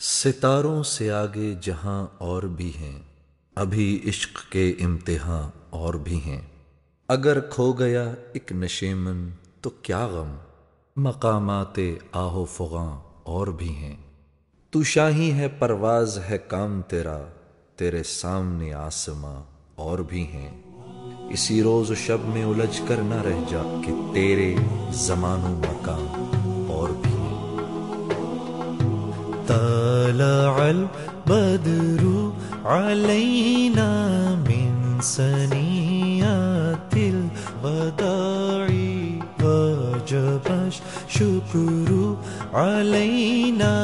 ستاروں سے آگے جہاں اور بھی ہیں، ابھی عشق کے امتحان اور بھی ہیں۔ اگر کھو گیا ایک نشیمن تو کیا غم، مقامات آہو فغاں اور بھی ہیں۔ تو شاہی ہے پرواز ہے کام تیرا، تیرے سامنے آسماں اور بھی ہیں۔ اسی روز و شب میں الجھ کر نہ رہ جا کہ تیرے زمان و مکان اور بھی طلع البدر علينا من سنيات الوداع وجب الشكر علينا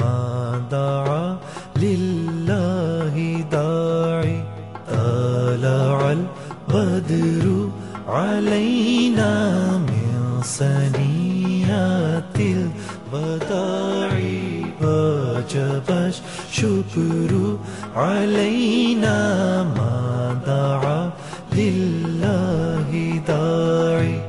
ما دعا لله داعي طلع البدر علينا من سنيات الوداع. وجب الشكر علينا ما دعا لله داعي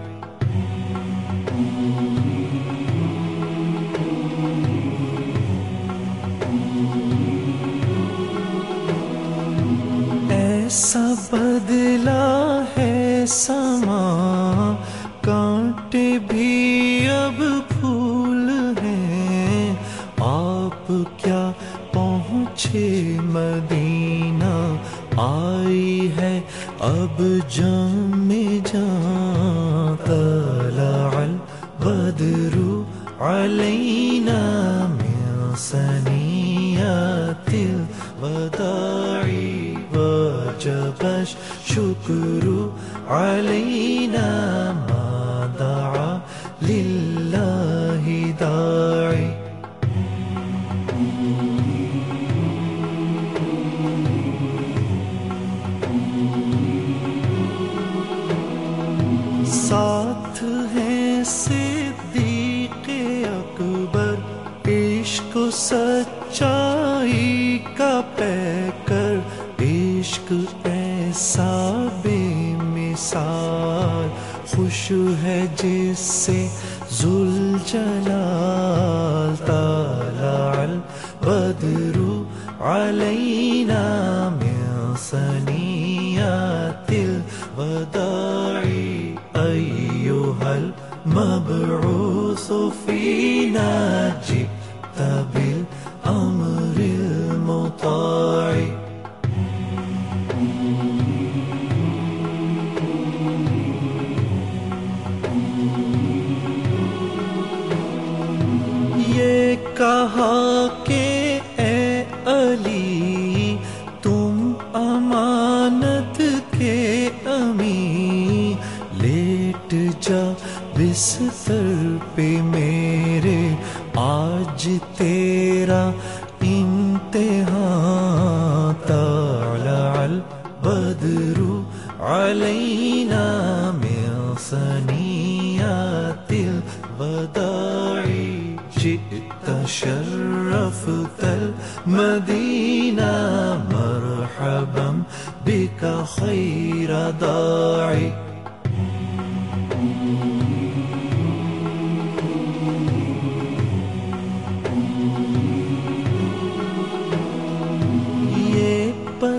ایسا مدینہ آئی ہے، اب جام جان طلع البدر علینا من سنیات الوداع وجب الشكر علينا سچائی کا پے کر عشق ایسا بے مثال۔ خوش ہے جس سے ذل جلال طلع البدر علینا من سنیات الوداع۔ ایوہ المبعوث فینا جئت بالامر المطاع یہ کہا کہ اے علی تم امانت کے امی لیٹ جا بستر پہ میرے الصبر علينا من صنيات البضائع جئت شرفت المدينة مرحبا بك خير داعي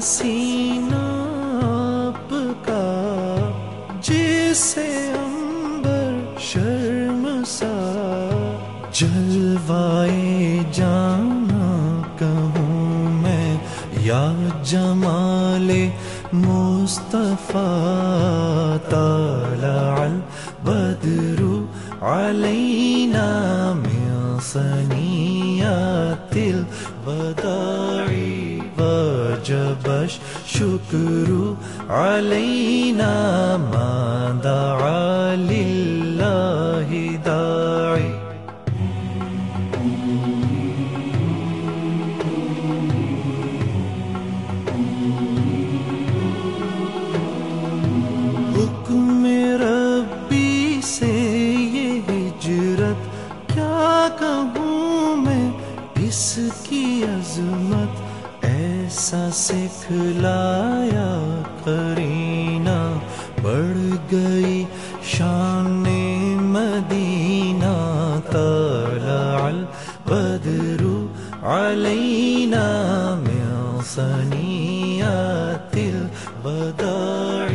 See? جلوائے جانا کہوں میں، یا جمال مصطفیٰ طلع البدر علینا من سنیات الوداع وجب الشكر علينا ما دعا لله داعي علينا من صنيات الوداع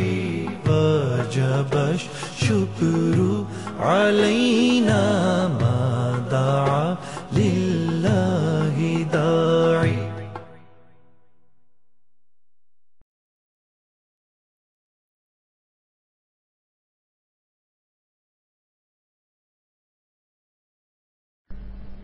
وجب الشكر علينا ما دعا